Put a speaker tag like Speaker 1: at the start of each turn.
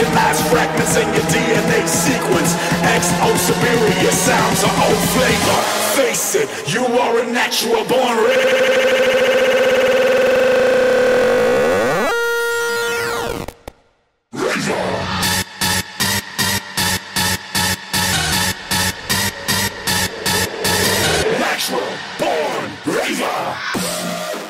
Speaker 1: recognize fragments in your DNA sequence. XO superior sounds are old flavor. Face it, you are a natural born. Natural born raver.